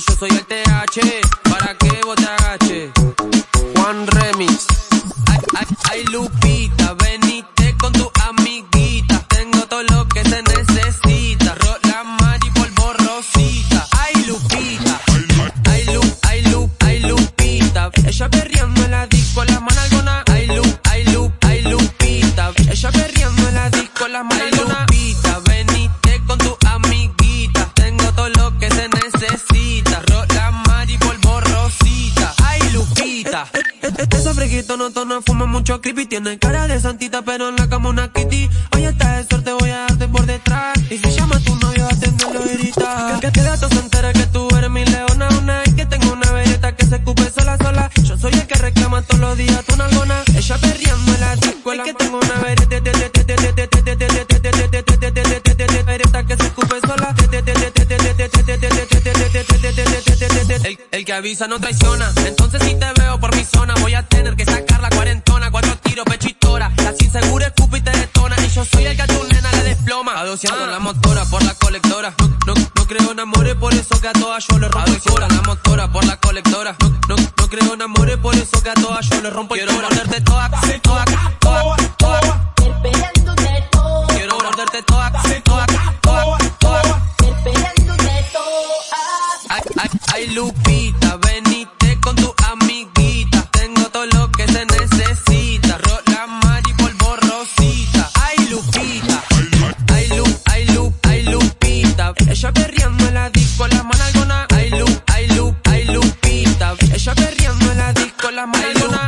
yo soy el TH. Para que vos te agaches. Juan Remix. Ay, ay, ay, Lupita, venite con tu amiguita. Tengo todo lo que se necesita. Rola Mari polvo rosita. Ay, Lupita. Ay, Lu, ay, Lu, ay, Lupita. Ella perreando en la disco, las Esa freguito no tona, fuma mucho creepy Tiene cara de santita, pero en la cama una kitty Hoy está de suerte, voy a darte por detrás Y si llama a tu novio, aténdelo y grita Que, que gato se entere que tú eres mi leona Una y que tengo una vereta que se escupe sola, sola Yo soy el que reclama todos los días tu nalgona Ella perreando en la escuela que tengo una vereta el, que avisa no traiciona. Entonces si te veo por mi zona Voy a tener que sacar la cuarentona. Cuatro tiros, pecho y tora. La insegura escupe y te detona. Y yo soy el que a tu nena le desploma. Adoceando la motora por la colectora. No, no, no creo en amores Por eso que a todas yo le rompo el cora La motora por la colectora. No, no, no creo en amores Por eso que a todas yo le rompo el Quiero ponerte toda, toda quita. Venite con tu amiguita. Tengo todo lo que se necesita. Rola, mari, polvo, rosita. Ay, Lupita. Ay, Lu, ay, Lu, ay, Lupita. Ella perriendo en la disco, la manalgona. Ay, Lu, ay, Lu, ay, Lupita. Ella perriendo en la disco, la manalgona.